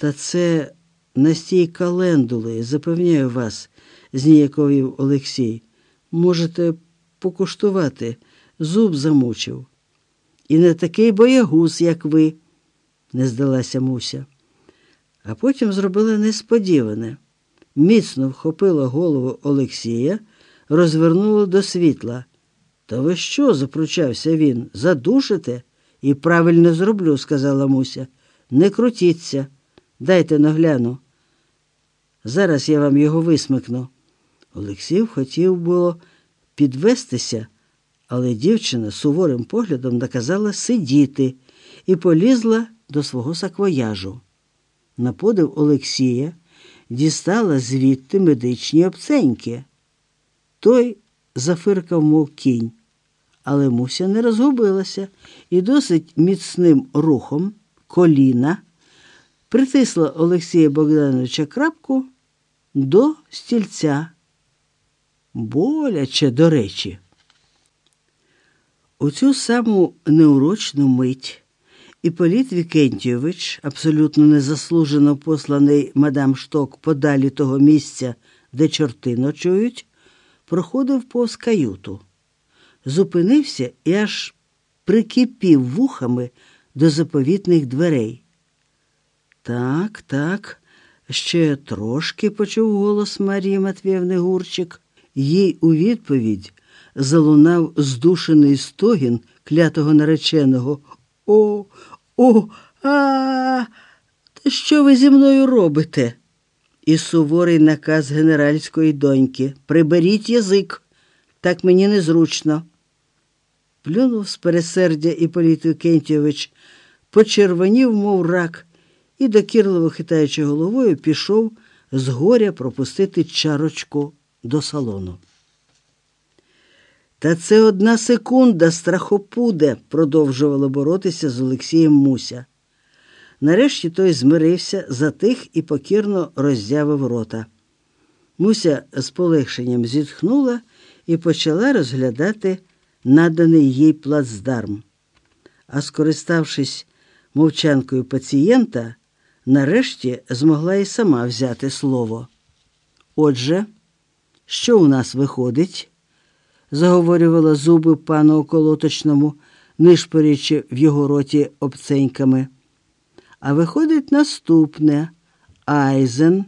Та це настій календули, запевняю вас, зніяковів Олексій. Можете покуштувати, зуб замучив. І не такий боягуз, як ви, не здалася Муся. А потім зробила несподіване. Міцно вхопила голову Олексія, розвернула до світла. Та ви що? запручався він. Задушите? І правильно зроблю, сказала Муся. Не крутіться, дайте нагляну. Зараз я вам його висмикну. Олексій хотів було підвестися, але дівчина суворим поглядом наказала сидіти і полізла до свого саквояжу. На подив Олексія дістала звідти медичні обценьки. Той зафиркав, мов кінь, але Муся не розгубилася і досить міцним рухом коліна притисла Олексія Богдановича крапку до стільця. Боляче, до речі. У цю саму неурочну мить Іполіт Вікентійович, абсолютно незаслужено посланий мадам Шток подалі того місця, де чорти ночують, проходив повз каюту, зупинився і аж прикипів вухами до заповітних дверей. Так, так, ще трошки почув голос Марії Матвіївни Гурчик. Їй у відповідь залунав здушений стогін клятого нареченого. О, о, а, та що ви зі мною робите? І суворий наказ генеральської доньки приберіть язик, так мені незручно. Плюнув з пересердя Іполіт Вікентійович, почервонів, мов рак, і, докірливо хитаючи головою, пішов з горя пропустити чарочку до салону. Та це одна секунда страхопуде, продовжувала боротися з Олексієм Муся. Нарешті той змирився, затих і покірно роззявив рота. Муся з полегшенням зітхнула і почала розглядати наданий їй плацдарм. А скориставшись мовчанкою пацієнта, нарешті змогла і сама взяти слово. Отже, що у нас виходить? заговорювала зуби пану околоточному, нишпорячи в його роті обценьками. А виходить наступне Айзен,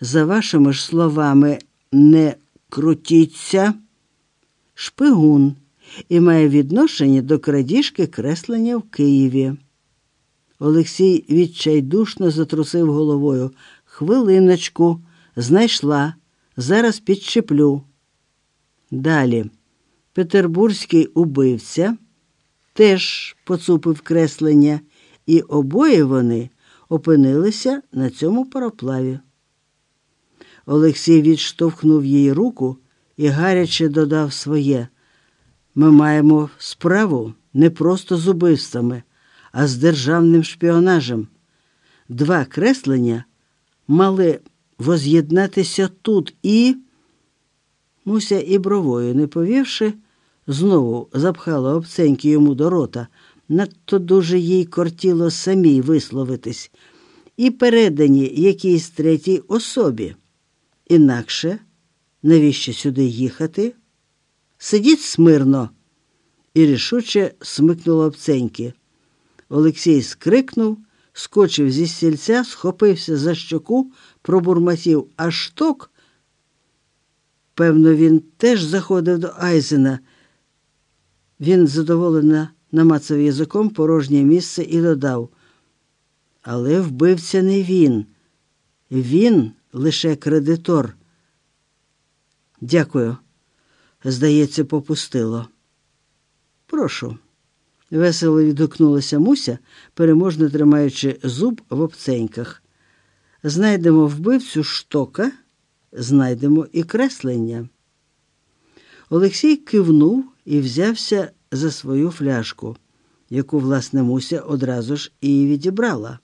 за вашими ж словами, не крутіться, шпигун і має відношення до крадіжки креслення в Києві. Олексій відчайдушно затрусив головою. Хвилиночку, знайшла, зараз підчеплю. Далі. Петербурзький убивця теж поцупив креслення, і обоє вони опинилися на цьому пароплаві. Олексій відштовхнув їй руку і гаряче додав своє. Ми маємо справу не просто з убивствами, а з державним шпіонажем. Два креслення мали воз'єднатися тут і. Муся і бровою не повівши, знову запхала обценьки йому до рота, надто дуже їй кортіло самій висловитись, і передані якійсь третій особі. Інакше, навіщо сюди їхати? Сидіть смирно. І рішуче смикнула обценьки. Олексій скрикнув, скочив зі стільця, схопився за щоку, пробурмотів аж шток. Певно, він теж заходив до Айзена. Він задоволено намацав язиком порожнє місце і додав. Але вбивця не він. Він лише кредитор. Дякую. Здається, попустило. Прошу. Весело відгукнулася Муся, переможно тримаючи зуб в обценьках. Знайдемо вбивцю штока знайдемо і креслення. Олексій кивнув і взявся за свою фляжку, яку, власне, Муся одразу ж і відібрала.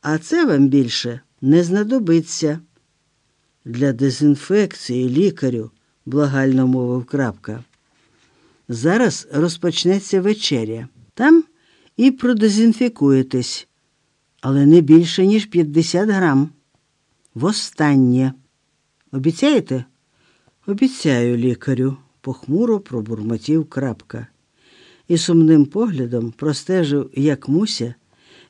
А це вам більше не знадобиться. Для дезінфекції лікарю, благально мовив крапка. Зараз розпочнеться вечеря. Там і продезінфікуєтесь. але не більше, ніж 50 грам. Востаннє. Обіцяєте? Обіцяю, лікарю, похмуро пробурмотів крапка. І сумним поглядом простежив, як Муся,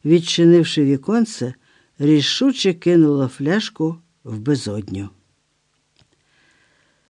відчинивши віконце, рішуче кинула фляжку в безодню.